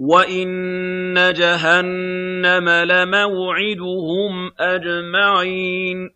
وَإِنَّ جَهَنَّمَ لَمَوْعِدُهُمْ أَجْمَعِينَ